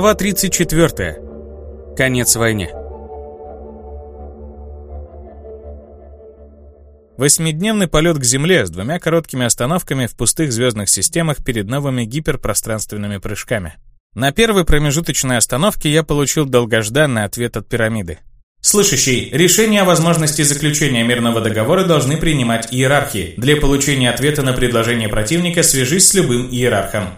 Глава 34. Конец войне. Восьмидневный полет к Земле с двумя короткими остановками в пустых звездных системах перед новыми гиперпространственными прыжками. На первой промежуточной остановке я получил долгожданный ответ от пирамиды. Слышащий, решение о возможности заключения мирного договора должны принимать иерархи. Для получения ответа на предложение противника свяжись с любым иерархом.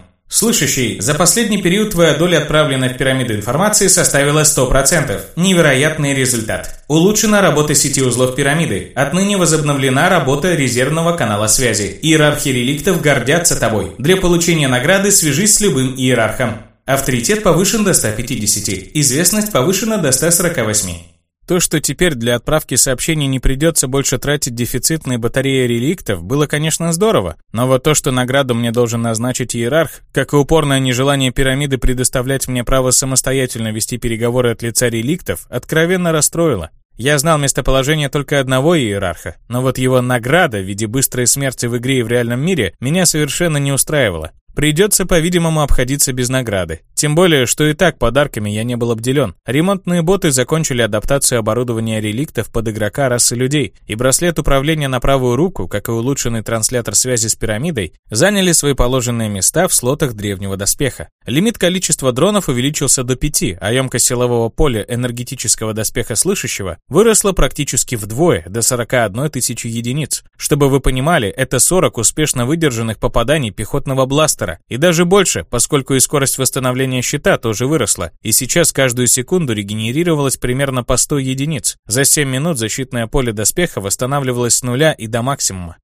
Слышащий, за последний период твоя доля отправленной в пирамиду информации составила 100%. Невероятный результат. Улучшена работа сети узлов пирамиды. Отныне возобновлена работа резервного канала связи. Иерархи реликтов гордятся тобой. Для получения награды свяжись с любым иерархом. Авторитет повышен до 150. Известность повышена до 148. То, что теперь для отправки сообщений не придется больше тратить дефицитные батареи реликтов, было, конечно, здорово, но вот то, что награду мне должен назначить иерарх, как и упорное нежелание пирамиды предоставлять мне право самостоятельно вести переговоры от лица реликтов, откровенно расстроило. Я знал местоположение только одного иерарха, но вот его награда в виде быстрой смерти в игре и в реальном мире меня совершенно не устраивала. Придется, по-видимому, обходиться без награды. Тем более, что и так подарками я не был обделен. Ремонтные боты закончили адаптацию оборудования реликтов под игрока расы людей, и браслет управления на правую руку, как и улучшенный транслятор связи с пирамидой, заняли свои положенные места в слотах древнего доспеха. Лимит количества дронов увеличился до 5, а емкость силового поля энергетического доспеха слышащего выросла практически вдвое, до 41 тысячи единиц. Чтобы вы понимали, это 40 успешно выдержанных попаданий пехотного бластера, и даже больше, поскольку и скорость восстановления щита тоже выросла, и сейчас каждую секунду регенерировалось примерно по 100 единиц. За 7 минут защитное поле доспеха восстанавливалось с нуля и до максимума.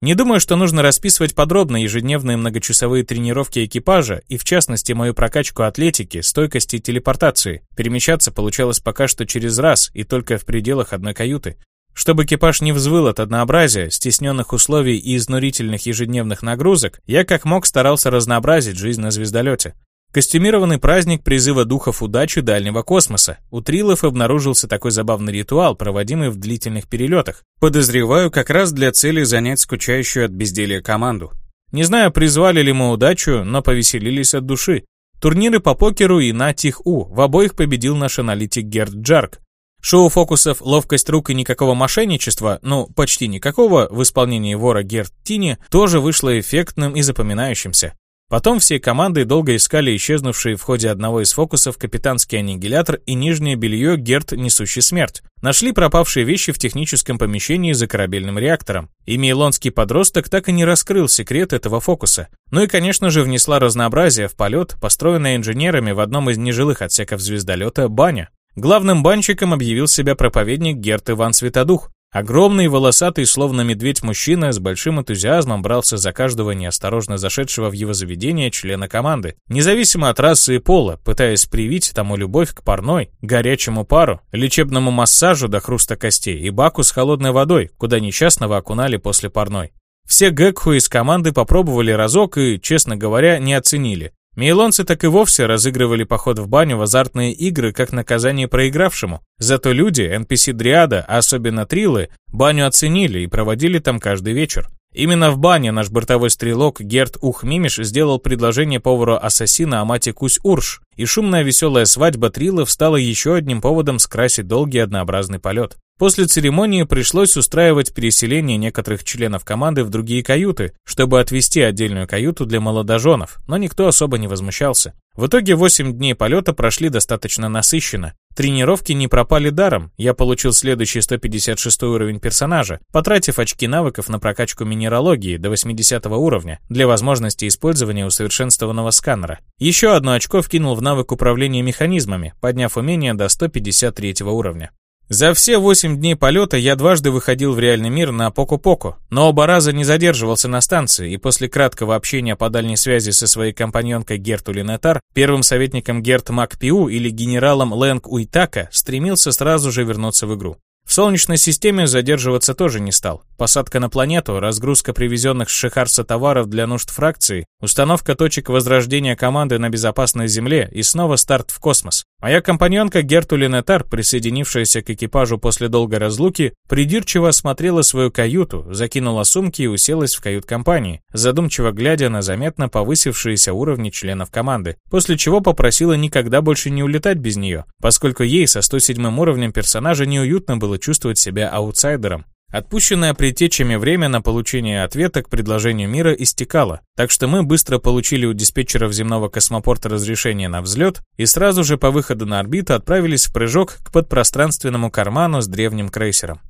Не думаю, что нужно расписывать подробно ежедневные многочасовые тренировки экипажа и, в частности, мою прокачку атлетики, стойкости и телепортации. Перемещаться получалось пока что через раз и только в пределах одной каюты. Чтобы экипаж не взвыл от однообразия, стесненных условий и изнурительных ежедневных нагрузок, я как мог старался разнообразить жизнь на звездолете. Костюмированный праздник призыва духов удачи дальнего космоса. У Трилов обнаружился такой забавный ритуал, проводимый в длительных перелетах. Подозреваю, как раз для цели занять скучающую от безделья команду. Не знаю, призвали ли мы удачу, но повеселились от души. Турниры по покеру и на Тих-У. В обоих победил наш аналитик Герд Джарк. Шоу фокусов «Ловкость рук» и никакого мошенничества, ну, почти никакого, в исполнении вора Герт Тини, тоже вышло эффектным и запоминающимся. Потом все команды долго искали исчезнувшие в ходе одного из фокусов капитанский аннигилятор и нижнее белье Герт, несущий смерть. Нашли пропавшие вещи в техническом помещении за корабельным реактором. И мейлонский подросток так и не раскрыл секрет этого фокуса. Ну и, конечно же, внесла разнообразие в полет, построенное инженерами в одном из нежилых отсеков звездолета баня. Главным банщиком объявил себя проповедник Герт Иван Светодух. Огромный, волосатый, словно медведь мужчина, с большим энтузиазмом брался за каждого неосторожно зашедшего в его заведение члена команды, независимо от расы и пола, пытаясь привить тому любовь к парной, горячему пару, лечебному массажу до хруста костей и баку с холодной водой, куда несчастного окунали после парной. Все Гекху из команды попробовали разок и, честно говоря, не оценили. Мейлонцы так и вовсе разыгрывали поход в баню в азартные игры как наказание проигравшему. Зато люди, NPC-дриада, а особенно трилы, баню оценили и проводили там каждый вечер. Именно в бане наш бортовой стрелок Герт Ухмимиш сделал предложение повару-ассасина Амати Кусь-Урш, и шумная веселая свадьба Трилов стала еще одним поводом скрасить долгий однообразный полет. После церемонии пришлось устраивать переселение некоторых членов команды в другие каюты, чтобы отвести отдельную каюту для молодоженов, но никто особо не возмущался. В итоге 8 дней полета прошли достаточно насыщенно. Тренировки не пропали даром, я получил следующий 156 уровень персонажа, потратив очки навыков на прокачку минералогии до 80 уровня для возможности использования усовершенствованного сканера. Еще одно очко вкинул в навык управления механизмами, подняв умение до 153 уровня. За все восемь дней полета я дважды выходил в реальный мир на Поку-Поку, но оба раза не задерживался на станции, и после краткого общения по дальней связи со своей компаньонкой Герту Линетар, первым советником Герт Макпиу или генералом Лэнг Уитака, стремился сразу же вернуться в игру. В Солнечной системе задерживаться тоже не стал. Посадка на планету, разгрузка привезенных с Шихарса товаров для нужд фракции, установка точек возрождения команды на безопасной Земле и снова старт в космос. Моя компаньонка Герту Ленетар, присоединившаяся к экипажу после долгой разлуки, придирчиво осмотрела свою каюту, закинула сумки и уселась в кают-компании, задумчиво глядя на заметно повысившиеся уровни членов команды, после чего попросила никогда больше не улетать без нее, поскольку ей со 107 уровнем персонажа неуютно было чувствовать себя аутсайдером. Отпущенное предтечами время на получение ответа к предложению мира истекало, так что мы быстро получили у диспетчеров земного космопорта разрешение на взлет и сразу же по выходу на орбиту отправились в прыжок к подпространственному карману с древним крейсером.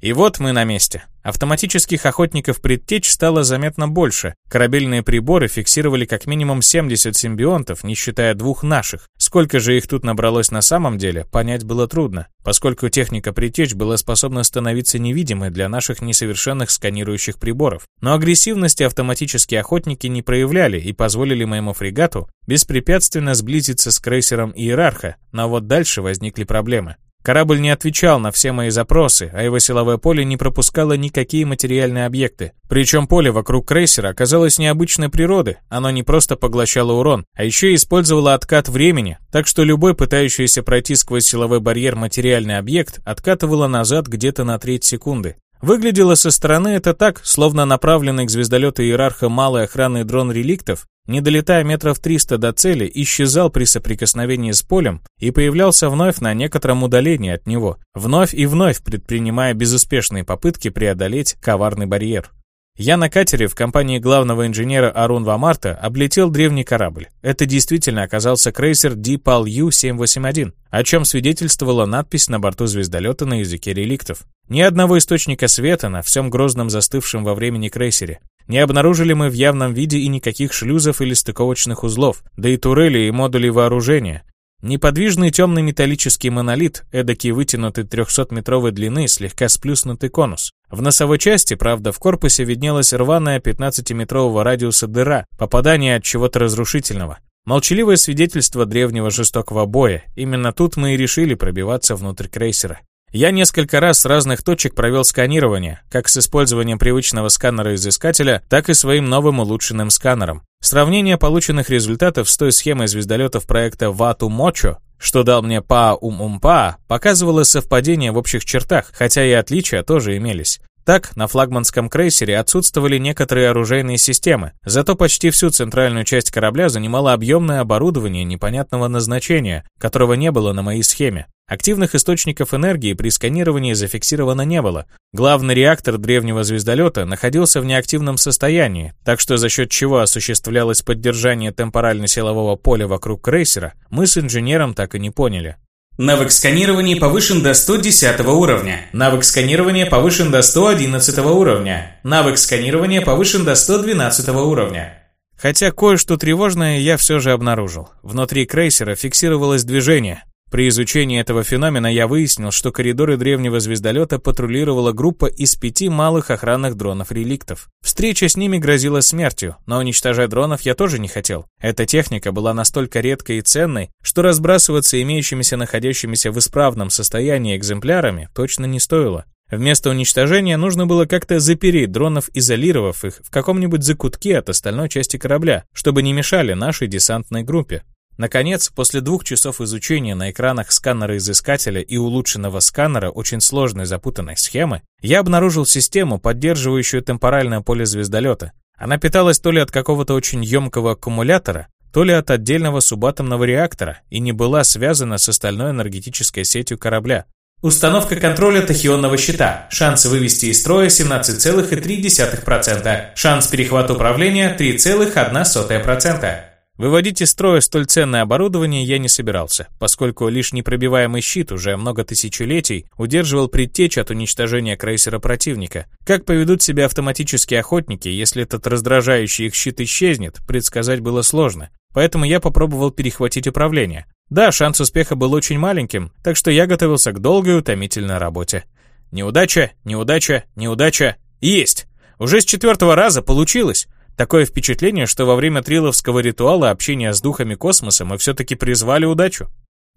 И вот мы на месте. Автоматических охотников предтеч стало заметно больше. Корабельные приборы фиксировали как минимум 70 симбионтов, не считая двух наших. Сколько же их тут набралось на самом деле, понять было трудно, поскольку техника предтеч была способна становиться невидимой для наших несовершенных сканирующих приборов. Но агрессивности автоматические охотники не проявляли и позволили моему фрегату беспрепятственно сблизиться с крейсером Иерарха, но вот дальше возникли проблемы. Корабль не отвечал на все мои запросы, а его силовое поле не пропускало никакие материальные объекты. Причем поле вокруг крейсера оказалось необычной природы, оно не просто поглощало урон, а еще и использовало откат времени, так что любой пытающийся пройти сквозь силовой барьер материальный объект откатывало назад где-то на треть секунды. Выглядело со стороны это так, словно направленный к звездолету иерарха малый охранный дрон реликтов не долетая метров 300 до цели, исчезал при соприкосновении с полем и появлялся вновь на некотором удалении от него, вновь и вновь предпринимая безуспешные попытки преодолеть коварный барьер. Я на катере в компании главного инженера Арун Вамарта облетел древний корабль. Это действительно оказался крейсер Дипал Ю-781, о чем свидетельствовала надпись на борту звездолета на языке реликтов. Ни одного источника света на всем грозном застывшем во времени крейсере. Не обнаружили мы в явном виде и никаких шлюзов или стыковочных узлов, да и турели и модули вооружения. Неподвижный темный металлический монолит, эдакий вытянутый 300-метровой длины, слегка сплюснутый конус. В носовой части, правда, в корпусе виднелась рваная 15-метрового радиуса дыра, попадание от чего-то разрушительного. Молчаливое свидетельство древнего жестокого боя. Именно тут мы и решили пробиваться внутрь крейсера. Я несколько раз с разных точек провел сканирование, как с использованием привычного сканера-изыскателя, так и своим новым улучшенным сканером. Сравнение полученных результатов с той схемой звездолетов проекта Вату Мочо, что дал мне Па-Ум-Ум-Па, показывало совпадение в общих чертах, хотя и отличия тоже имелись. Так, на флагманском крейсере отсутствовали некоторые оружейные системы, зато почти всю центральную часть корабля занимало объемное оборудование непонятного назначения, которого не было на моей схеме. Активных источников энергии при сканировании зафиксировано не было. Главный реактор древнего звездолета находился в неактивном состоянии, так что за счет чего осуществлялось поддержание темпорально-силового поля вокруг крейсера, мы с инженером так и не поняли. Навык сканирования повышен до 110 уровня. Навык сканирования повышен до 111 уровня. Навык сканирования повышен до 112 уровня. Хотя кое-что тревожное я все же обнаружил. Внутри крейсера фиксировалось движение, при изучении этого феномена я выяснил, что коридоры древнего звездолета патрулировала группа из пяти малых охранных дронов-реликтов. Встреча с ними грозила смертью, но уничтожать дронов я тоже не хотел. Эта техника была настолько редкой и ценной, что разбрасываться имеющимися находящимися в исправном состоянии экземплярами точно не стоило. Вместо уничтожения нужно было как-то запереть дронов, изолировав их в каком-нибудь закутке от остальной части корабля, чтобы не мешали нашей десантной группе. Наконец, после двух часов изучения на экранах сканера-изыскателя и улучшенного сканера очень сложной запутанной схемы, я обнаружил систему, поддерживающую темпоральное поле звездолета. Она питалась то ли от какого-то очень емкого аккумулятора, то ли от отдельного субатомного реактора и не была связана с остальной энергетической сетью корабля. Установка контроля тахионного щита. Шансы вывести из строя 17,3%. Шанс перехвата управления 3,1%. Выводить из строя столь ценное оборудование я не собирался, поскольку лишь непробиваемый щит уже много тысячелетий удерживал предтечь от уничтожения крейсера противника. Как поведут себя автоматические охотники, если этот раздражающий их щит исчезнет, предсказать было сложно. Поэтому я попробовал перехватить управление. Да, шанс успеха был очень маленьким, так что я готовился к долгой утомительной работе. Неудача, неудача, неудача. Есть! Уже с четвертого раза получилось! Такое впечатление, что во время триловского ритуала общения с духами космоса мы все-таки призвали удачу.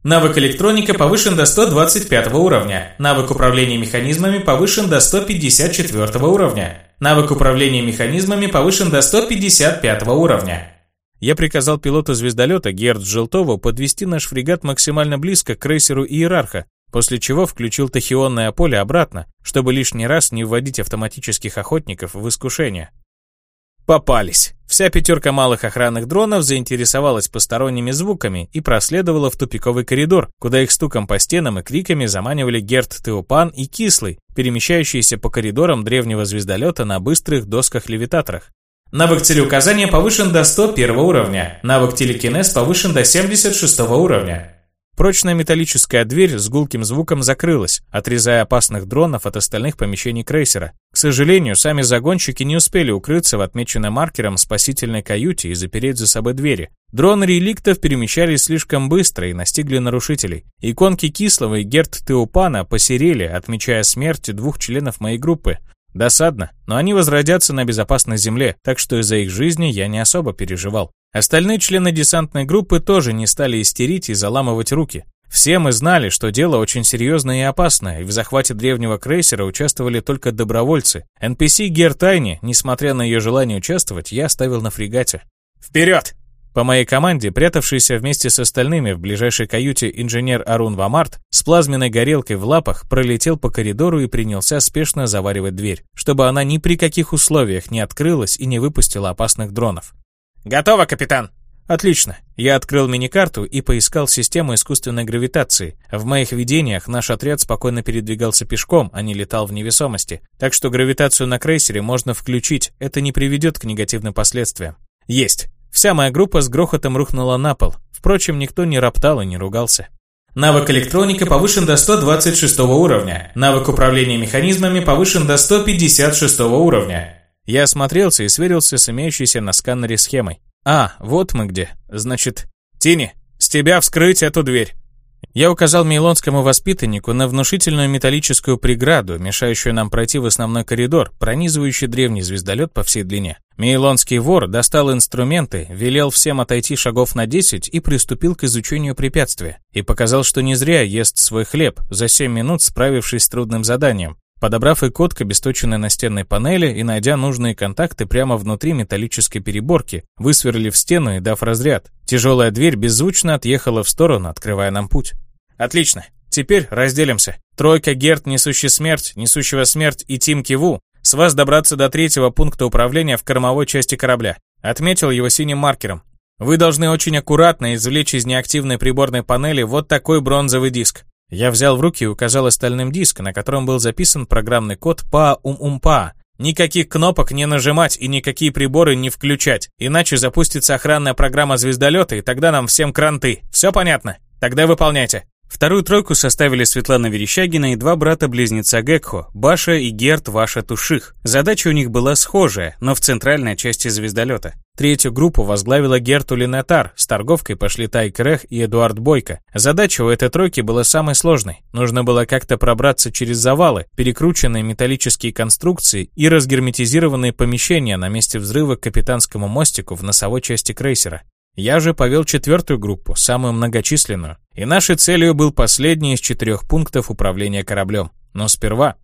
Навык электроника повышен до 125 уровня. Навык управления механизмами повышен до 154 уровня. Навык управления механизмами повышен до 155 уровня. Я приказал пилоту звездолета Герд Желтову подвести наш фрегат максимально близко к крейсеру Иерарха, после чего включил тахионное поле обратно, чтобы лишний раз не вводить автоматических охотников в искушение. Попались. Вся пятерка малых охранных дронов заинтересовалась посторонними звуками и проследовала в тупиковый коридор, куда их стуком по стенам и криками заманивали Герт Теопан и Кислый, перемещающиеся по коридорам древнего звездолета на быстрых досках-левитаторах. Навык целеуказания повышен до 101 уровня. Навык телекинез повышен до 76 уровня. Прочная металлическая дверь с гулким звуком закрылась, отрезая опасных дронов от остальных помещений крейсера. К сожалению, сами загонщики не успели укрыться в отмеченной маркером спасительной каюте и запереть за собой двери. Дроны реликтов перемещались слишком быстро и настигли нарушителей. Иконки Кислого и Герт Теупана посерели, отмечая смерть двух членов моей группы. Досадно, но они возродятся на безопасной земле, так что из-за их жизни я не особо переживал. Остальные члены десантной группы тоже не стали истерить и заламывать руки. Все мы знали, что дело очень серьезное и опасное, и в захвате древнего крейсера участвовали только добровольцы. NPC Гертайни, несмотря на ее желание участвовать, я оставил на фрегате. «Вперед!» По моей команде, прятавшийся вместе с остальными в ближайшей каюте инженер Арун Вамарт с плазменной горелкой в лапах пролетел по коридору и принялся спешно заваривать дверь, чтобы она ни при каких условиях не открылась и не выпустила опасных дронов. «Готово, капитан!» Отлично. Я открыл мини-карту и поискал систему искусственной гравитации. В моих видениях наш отряд спокойно передвигался пешком, а не летал в невесомости. Так что гравитацию на крейсере можно включить, это не приведет к негативным последствиям. Есть. Вся моя группа с грохотом рухнула на пол. Впрочем, никто не роптал и не ругался. Навык электроника повышен до 126 уровня. Навык управления механизмами повышен до 156 уровня. Я осмотрелся и сверился с имеющейся на сканере схемой. А, вот мы где. Значит, Тини, с тебя вскрыть эту дверь. Я указал мейлонскому воспитаннику на внушительную металлическую преграду, мешающую нам пройти в основной коридор, пронизывающий древний звездолет по всей длине. Мейлонский вор достал инструменты, велел всем отойти шагов на 10 и приступил к изучению препятствия. И показал, что не зря ест свой хлеб, за 7 минут справившись с трудным заданием. Подобрав и код к обесточенной настенной панели и найдя нужные контакты прямо внутри металлической переборки, высверлив стену и дав разряд, тяжелая дверь беззвучно отъехала в сторону, открывая нам путь. Отлично. Теперь разделимся. Тройка Герт, несущий смерть, несущего смерть и Тим Киву. С вас добраться до третьего пункта управления в кормовой части корабля. Отметил его синим маркером. Вы должны очень аккуратно извлечь из неактивной приборной панели вот такой бронзовый диск. Я взял в руки и указал остальным диск, на котором был записан программный код па-ум-ум-па. Никаких кнопок не нажимать и никакие приборы не включать, иначе запустится охранная программа звездолета, и тогда нам всем кранты. Все понятно? Тогда выполняйте. Вторую тройку составили Светлана Верещагина и два брата-близнеца Гекхо, Баша и Герт Ваша Туших. Задача у них была схожая, но в центральной части звездолета. Третью группу возглавила Герту Линетар, с торговкой пошли Тайк Рех и Эдуард Бойко. Задача у этой тройки была самой сложной. Нужно было как-то пробраться через завалы, перекрученные металлические конструкции и разгерметизированные помещения на месте взрыва к капитанскому мостику в носовой части крейсера. Я же повел четвертую группу, самую многочисленную, и нашей целью был последний из четырех пунктов управления кораблем. Но сперва...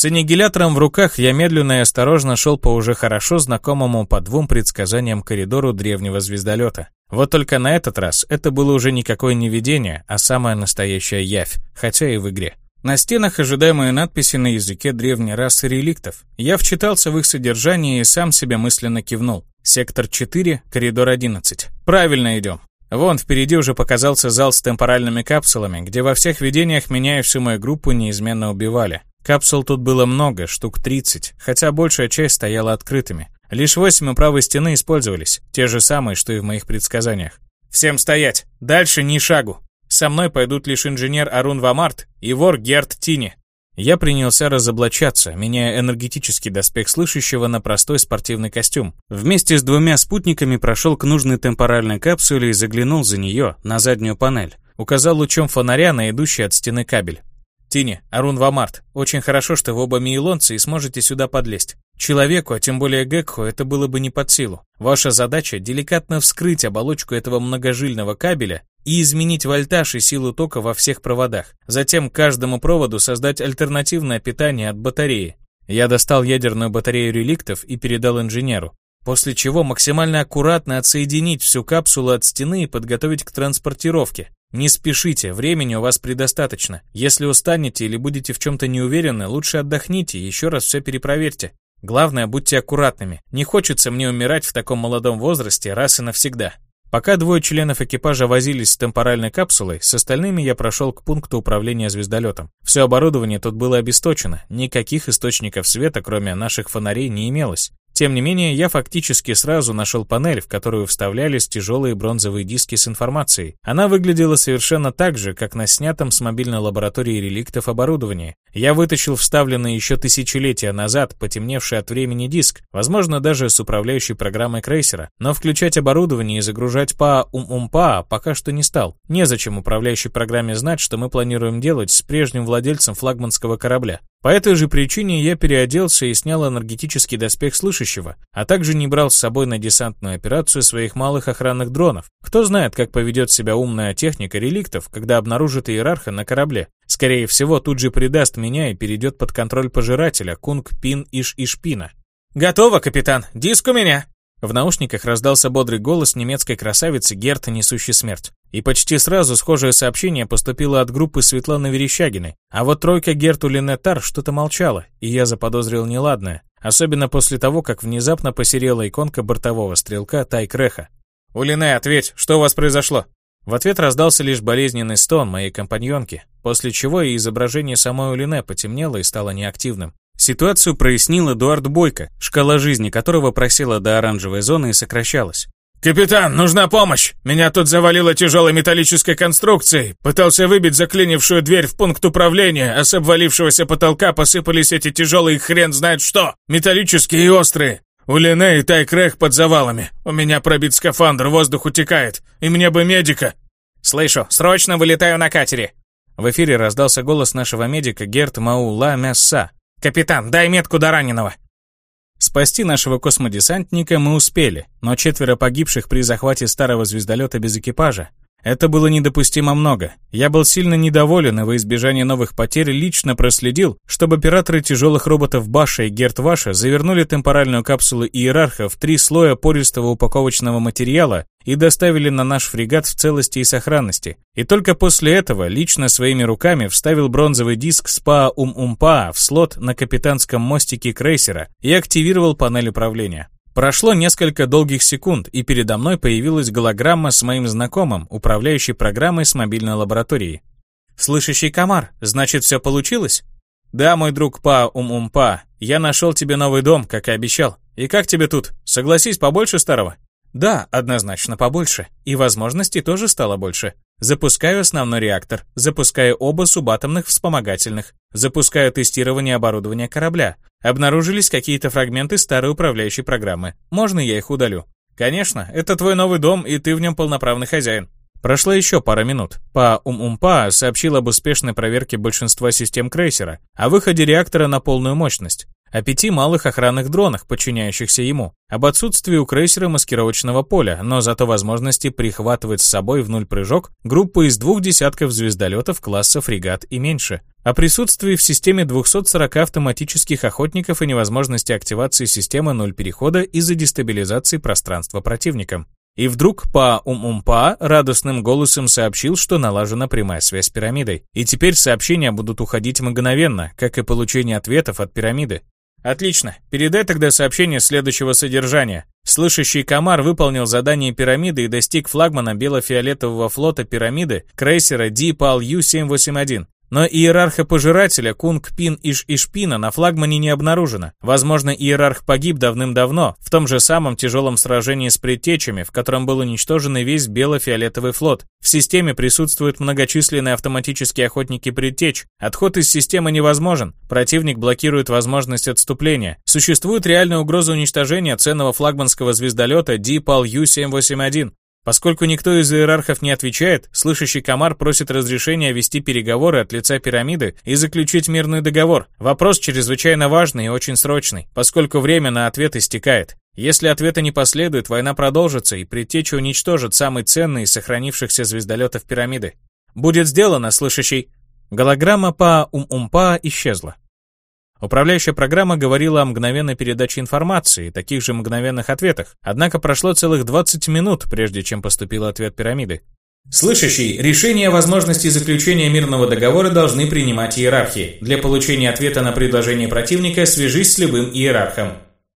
С аннигилятором в руках я медленно и осторожно шел по уже хорошо знакомому по двум предсказаниям коридору древнего звездолета. Вот только на этот раз это было уже никакое не видение, а самая настоящая явь, хотя и в игре. На стенах ожидаемые надписи на языке древней расы реликтов. Я вчитался в их содержание и сам себе мысленно кивнул. Сектор 4, коридор 11. Правильно идем. Вон впереди уже показался зал с темпоральными капсулами, где во всех видениях меня и всю мою группу неизменно убивали. Капсул тут было много, штук 30, хотя большая часть стояла открытыми. Лишь восемь у правой стены использовались, те же самые, что и в моих предсказаниях. «Всем стоять! Дальше ни шагу! Со мной пойдут лишь инженер Арун Вамарт и вор Герт Тини. Я принялся разоблачаться, меняя энергетический доспех слышащего на простой спортивный костюм. Вместе с двумя спутниками прошел к нужной темпоральной капсуле и заглянул за нее, на заднюю панель. Указал лучом фонаря на идущий от стены кабель. «Тини, Арун Вамарт, очень хорошо, что вы оба мейлонцы и сможете сюда подлезть. Человеку, а тем более Гекху, это было бы не под силу. Ваша задача – деликатно вскрыть оболочку этого многожильного кабеля и изменить вольтаж и силу тока во всех проводах. Затем каждому проводу создать альтернативное питание от батареи. Я достал ядерную батарею реликтов и передал инженеру. После чего максимально аккуратно отсоединить всю капсулу от стены и подготовить к транспортировке. Не спешите, времени у вас предостаточно. Если устанете или будете в чем-то не уверены, лучше отдохните и еще раз все перепроверьте. Главное, будьте аккуратными. Не хочется мне умирать в таком молодом возрасте раз и навсегда. Пока двое членов экипажа возились с темпоральной капсулой, с остальными я прошел к пункту управления звездолетом. Все оборудование тут было обесточено, никаких источников света, кроме наших фонарей, не имелось. Тем не менее, я фактически сразу нашел панель, в которую вставлялись тяжелые бронзовые диски с информацией. Она выглядела совершенно так же, как на снятом с мобильной лаборатории реликтов оборудовании. Я вытащил вставленный еще тысячелетия назад потемневший от времени диск, возможно, даже с управляющей программой крейсера, но включать оборудование и загружать ПА-ум-ум-ПА пока что не стал. Незачем управляющей программе знать, что мы планируем делать с прежним владельцем флагманского корабля. По этой же причине я переоделся и снял энергетический доспех слышащего, а также не брал с собой на десантную операцию своих малых охранных дронов. Кто знает, как поведет себя умная техника реликтов, когда обнаружит иерарха на корабле. Скорее всего, тут же предаст меня и перейдет под контроль пожирателя Кунг Пин Иш Ишпина. «Готово, капитан! Диск у меня!» В наушниках раздался бодрый голос немецкой красавицы Герта, несущей смерть. И почти сразу схожее сообщение поступило от группы Светланы Верещагиной. А вот тройка Герту Линетар что-то молчала, и я заподозрил неладное. Особенно после того, как внезапно посерела иконка бортового стрелка Тайкреха. «Улине, ответь, что у вас произошло?» В ответ раздался лишь болезненный стон моей компаньонки, после чего и изображение самой Улине потемнело и стало неактивным. Ситуацию прояснил Эдуард Бойко, шкала жизни которого просела до оранжевой зоны и сокращалась. «Капитан, нужна помощь! Меня тут завалило тяжелой металлической конструкцией. Пытался выбить заклинившую дверь в пункт управления, а с обвалившегося потолка посыпались эти тяжелые хрен знает что. Металлические и острые. У Лене и Тайкрех под завалами. У меня пробит скафандр, воздух утекает. И мне бы медика». «Слышу, срочно вылетаю на катере!» В эфире раздался голос нашего медика Герт Маула Мясса, «Капитан, дай метку до раненого!» Спасти нашего космодесантника мы успели, но четверо погибших при захвате старого звездолета без экипажа это было недопустимо много. Я был сильно недоволен и во избежание новых потерь лично проследил, чтобы операторы тяжелых роботов Баша и Герт Ваша завернули темпоральную капсулу Иерарха в три слоя пористого упаковочного материала и доставили на наш фрегат в целости и сохранности. И только после этого лично своими руками вставил бронзовый диск СПА-УМ-УМПА в слот на капитанском мостике крейсера и активировал панель управления. Прошло несколько долгих секунд, и передо мной появилась голограмма с моим знакомым, управляющий программой с мобильной лабораторией. «Слышащий комар, значит, все получилось?» «Да, мой друг Па-Ум-Ум-Па, я нашел тебе новый дом, как и обещал. И как тебе тут? Согласись, побольше старого?» «Да, однозначно побольше. И возможностей тоже стало больше. Запускаю основной реактор, запускаю оба субатомных вспомогательных, запускаю тестирование оборудования корабля. Обнаружились какие-то фрагменты старой управляющей программы. Можно я их удалю? Конечно, это твой новый дом, и ты в нем полноправный хозяин. Прошло еще пара минут. Па Ум-Умпа сообщил об успешной проверке большинства систем крейсера, о выходе реактора на полную мощность о пяти малых охранных дронах, подчиняющихся ему, об отсутствии у крейсера маскировочного поля, но зато возможности прихватывать с собой в нуль прыжок группу из двух десятков звездолетов класса фрегат и меньше, о присутствии в системе 240 автоматических охотников и невозможности активации системы нуль перехода из-за дестабилизации пространства противником. И вдруг Па-Ум-Ум-Па радостным голосом сообщил, что налажена прямая связь с пирамидой. И теперь сообщения будут уходить мгновенно, как и получение ответов от пирамиды. Отлично. Передай тогда сообщение следующего содержания. Слышащий комар выполнил задание пирамиды и достиг флагмана бело-фиолетового флота пирамиды крейсера Дипал Ю-781. Но иерарха-пожирателя Кунг Пин Иш Ишпина на флагмане не обнаружено. Возможно, иерарх погиб давным-давно, в том же самом тяжелом сражении с предтечами, в котором был уничтожен весь бело-фиолетовый флот. В системе присутствуют многочисленные автоматические охотники предтеч. Отход из системы невозможен. Противник блокирует возможность отступления. Существует реальная угроза уничтожения ценного флагманского звездолета Дипал Ю-781. Поскольку никто из иерархов не отвечает, слышащий комар просит разрешения вести переговоры от лица пирамиды и заключить мирный договор. Вопрос чрезвычайно важный и очень срочный, поскольку время на ответ истекает. Если ответа не последует, война продолжится, и предтеча уничтожит самый ценный из сохранившихся звездолетов пирамиды. Будет сделано, слышащий. Голограмма по ум-умпа исчезла. Управляющая программа говорила о мгновенной передаче информации и таких же мгновенных ответах, однако прошло целых 20 минут, прежде чем поступил ответ пирамиды. Слышащий, решение о возможности заключения мирного договора должны принимать иерархи. Для получения ответа на предложение противника свяжись с любым иерархом.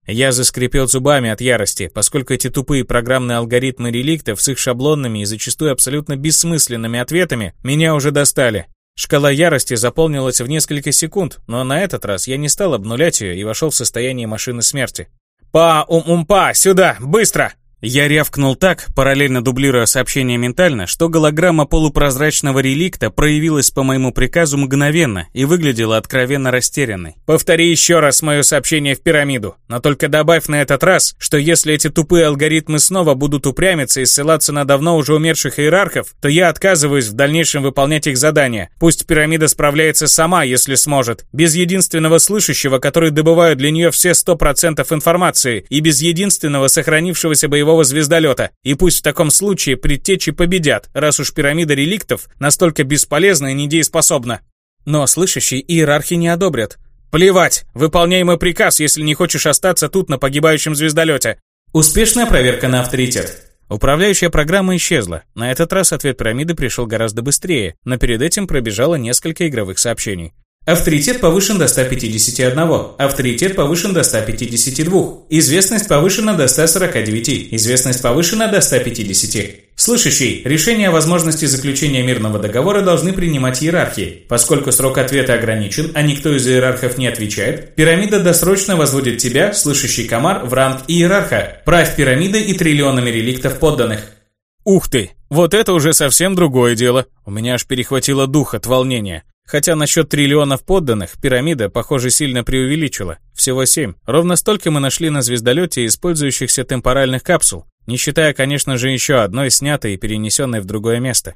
Я заскрипел зубами от ярости, поскольку эти тупые программные алгоритмы реликтов с их шаблонными и зачастую абсолютно бессмысленными ответами меня уже достали. Шкала ярости заполнилась в несколько секунд, но на этот раз я не стал обнулять ее и вошел в состояние машины смерти. «Па-ум-ум-па! Сюда! Быстро!» Я рявкнул так, параллельно дублируя сообщение ментально, что голограмма полупрозрачного реликта проявилась по моему приказу мгновенно и выглядела откровенно растерянной. «Повтори еще раз мое сообщение в пирамиду, но только добавь на этот раз, что если эти тупые алгоритмы снова будут упрямиться и ссылаться на давно уже умерших иерархов, то я отказываюсь в дальнейшем выполнять их задания. Пусть пирамида справляется сама, если сможет, без единственного слышащего, который добывает для нее все 100% информации, и без единственного сохранившегося боевого боевого звездолета. И пусть в таком случае предтечи победят, раз уж пирамида реликтов настолько бесполезна и недееспособна. Но слышащие иерархи не одобрят. Плевать, выполняй мой приказ, если не хочешь остаться тут на погибающем звездолете. Успешная проверка на авторитет. Управляющая программа исчезла. На этот раз ответ пирамиды пришел гораздо быстрее, но перед этим пробежало несколько игровых сообщений. Авторитет повышен до 151. Авторитет повышен до 152. Известность повышена до 149. Известность повышена до 150. Слышащий, решение о возможности заключения мирного договора должны принимать иерархи. Поскольку срок ответа ограничен, а никто из иерархов не отвечает, пирамида досрочно возводит тебя, слышащий комар, в ранг иерарха. Правь пирамидой и триллионами реликтов подданных. Ух ты, вот это уже совсем другое дело. У меня аж перехватило дух от волнения. Хотя насчет триллионов подданных пирамида, похоже, сильно преувеличила. Всего семь. Ровно столько мы нашли на звездолете использующихся темпоральных капсул, не считая, конечно же, еще одной снятой и перенесенной в другое место.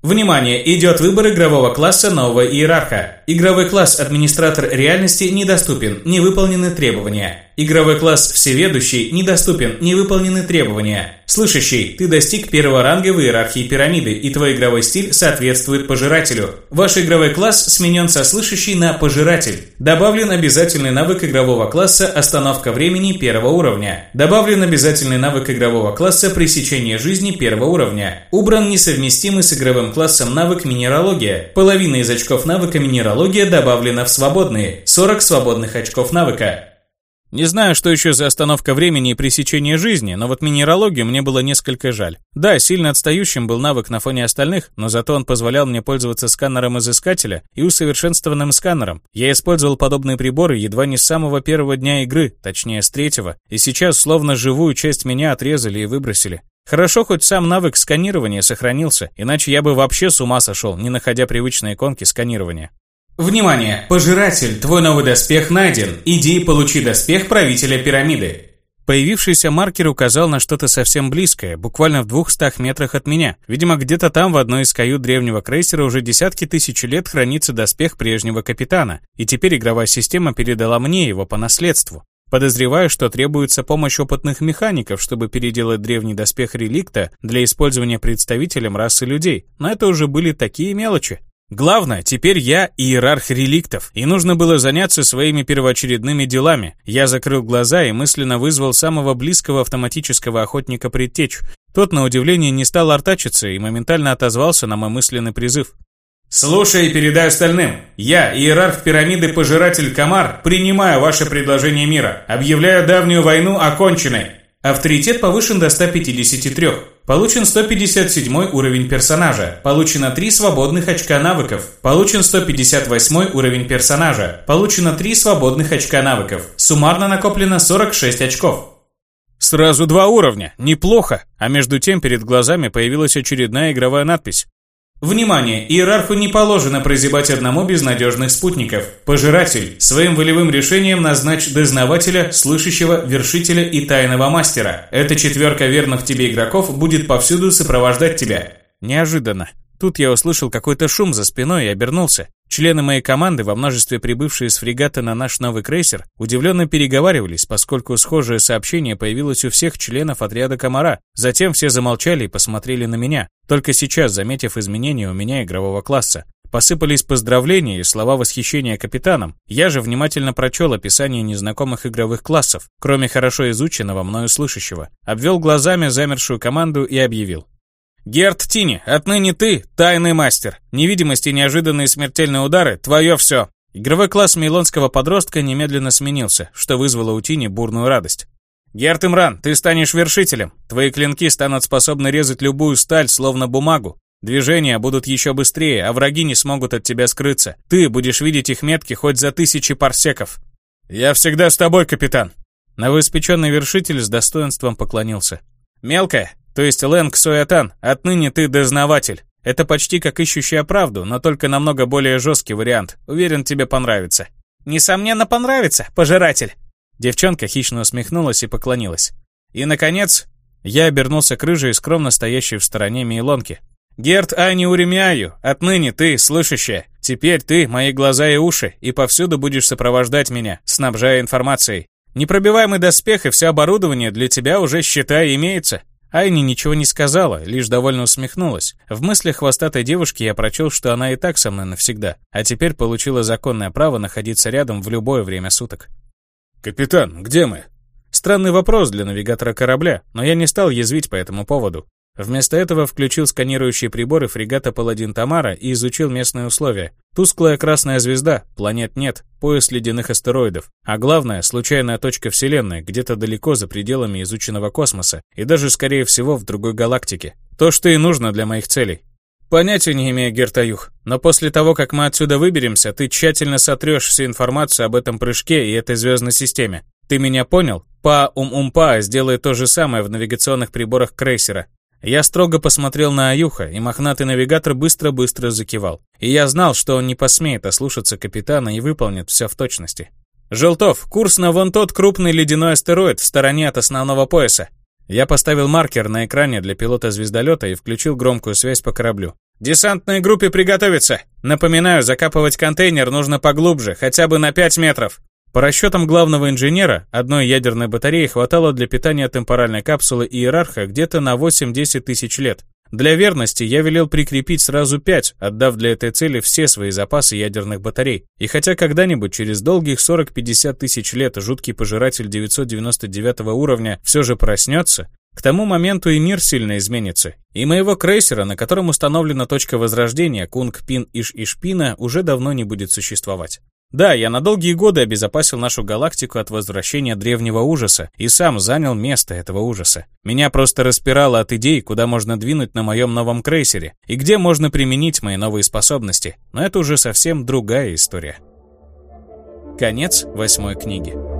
Внимание! Идет выбор игрового класса нового иерарха. Игровой класс «Администратор реальности» недоступен, не выполнены требования. Игровой класс «Всеведущий» недоступен, не выполнены требования. Слышащий, ты достиг первого ранга в иерархии пирамиды, и твой игровой стиль соответствует пожирателю. Ваш игровой класс сменен со слышащий на пожиратель. Добавлен обязательный навык игрового класса «Остановка времени» первого уровня. Добавлен обязательный навык игрового класса «Пресечение жизни» первого уровня. Убран несовместимый с игровым классом навык «Минералогия». Половина из очков навыка «Минералогия» добавлена в свободные. 40 свободных очков навыка. Не знаю, что еще за остановка времени и пресечение жизни, но вот минералогию мне было несколько жаль. Да, сильно отстающим был навык на фоне остальных, но зато он позволял мне пользоваться сканером изыскателя и усовершенствованным сканером. Я использовал подобные приборы едва не с самого первого дня игры, точнее с третьего, и сейчас словно живую часть меня отрезали и выбросили. Хорошо, хоть сам навык сканирования сохранился, иначе я бы вообще с ума сошел, не находя привычной иконки сканирования. Внимание! Пожиратель, твой новый доспех найден. Иди и получи доспех правителя пирамиды. Появившийся маркер указал на что-то совсем близкое, буквально в двухстах метрах от меня. Видимо, где-то там в одной из кают древнего крейсера уже десятки тысяч лет хранится доспех прежнего капитана, и теперь игровая система передала мне его по наследству. Подозреваю, что требуется помощь опытных механиков, чтобы переделать древний доспех реликта для использования представителем расы людей, но это уже были такие мелочи. Главное, теперь я иерарх реликтов, и нужно было заняться своими первоочередными делами. Я закрыл глаза и мысленно вызвал самого близкого автоматического охотника предтечь. Тот, на удивление, не стал артачиться и моментально отозвался на мой мысленный призыв. «Слушай и передай остальным. Я, иерарх пирамиды Пожиратель Камар, принимаю ваше предложение мира. Объявляю давнюю войну оконченной. Авторитет повышен до 153. Получен 157 уровень персонажа. Получено 3 свободных очка навыков. Получен 158 уровень персонажа. Получено 3 свободных очка навыков. Суммарно накоплено 46 очков. Сразу два уровня. Неплохо. А между тем перед глазами появилась очередная игровая надпись. Внимание! Иерарху не положено прозябать одному без надежных спутников. Пожиратель. Своим волевым решением назначь дознавателя, слышащего, вершителя и тайного мастера. Эта четверка верных тебе игроков будет повсюду сопровождать тебя. Неожиданно. Тут я услышал какой-то шум за спиной и обернулся. Члены моей команды, во множестве прибывшие с фрегата на наш новый крейсер, удивленно переговаривались, поскольку схожее сообщение появилось у всех членов отряда «Комара». Затем все замолчали и посмотрели на меня, только сейчас заметив изменения у меня игрового класса. Посыпались поздравления и слова восхищения капитаном. Я же внимательно прочел описание незнакомых игровых классов, кроме хорошо изученного мною слышащего. Обвел глазами замершую команду и объявил. «Герт Тини, отныне ты — тайный мастер. Невидимость и неожиданные смертельные удары — твое все». Игровой класс мейлонского подростка немедленно сменился, что вызвало у Тини бурную радость. «Герт Имран, ты станешь вершителем. Твои клинки станут способны резать любую сталь, словно бумагу. Движения будут еще быстрее, а враги не смогут от тебя скрыться. Ты будешь видеть их метки хоть за тысячи парсеков». «Я всегда с тобой, капитан». Новоиспеченный вершитель с достоинством поклонился. «Мелкая, то есть Лэнг Соятан, отныне ты дознаватель. Это почти как ищущая правду, но только намного более жесткий вариант. Уверен, тебе понравится. Несомненно, понравится, пожиратель. Девчонка хищно усмехнулась и поклонилась. И, наконец, я обернулся к рыжей, скромно стоящей в стороне Мейлонки. «Герт Ани Уремяю, отныне ты, слышащая. Теперь ты, мои глаза и уши, и повсюду будешь сопровождать меня, снабжая информацией. Непробиваемый доспех и все оборудование для тебя уже, считай, имеется. Айни ничего не сказала, лишь довольно усмехнулась. В мыслях хвостатой девушки я прочел, что она и так со мной навсегда, а теперь получила законное право находиться рядом в любое время суток. «Капитан, где мы?» Странный вопрос для навигатора корабля, но я не стал язвить по этому поводу. Вместо этого включил сканирующие приборы фрегата «Паладин Тамара» и изучил местные условия. Тусклая красная звезда, планет нет, пояс ледяных астероидов. А главное, случайная точка Вселенной, где-то далеко за пределами изученного космоса, и даже, скорее всего, в другой галактике. То, что и нужно для моих целей. Понятия не имею, Гертаюх, но после того, как мы отсюда выберемся, ты тщательно сотрешь всю информацию об этом прыжке и этой звездной системе. Ты меня понял? Па-ум-ум-па сделает то же самое в навигационных приборах крейсера. Я строго посмотрел на Аюха, и мохнатый навигатор быстро-быстро закивал. И я знал, что он не посмеет ослушаться капитана и выполнит все в точности. «Желтов, курс на вон тот крупный ледяной астероид в стороне от основного пояса». Я поставил маркер на экране для пилота звездолета и включил громкую связь по кораблю. «Десантной группе приготовиться! Напоминаю, закапывать контейнер нужно поглубже, хотя бы на 5 метров. По расчетам главного инженера, одной ядерной батареи хватало для питания темпоральной капсулы Иерарха где-то на 8-10 тысяч лет. Для верности я велел прикрепить сразу 5, отдав для этой цели все свои запасы ядерных батарей. И хотя когда-нибудь через долгих 40-50 тысяч лет жуткий пожиратель 999 уровня все же проснется, к тому моменту и мир сильно изменится. И моего крейсера, на котором установлена точка возрождения Кунг-Пин-Иш-Ишпина, уже давно не будет существовать. Да, я на долгие годы обезопасил нашу галактику от возвращения древнего ужаса и сам занял место этого ужаса. Меня просто распирало от идей, куда можно двинуть на моем новом крейсере и где можно применить мои новые способности. Но это уже совсем другая история. Конец восьмой книги.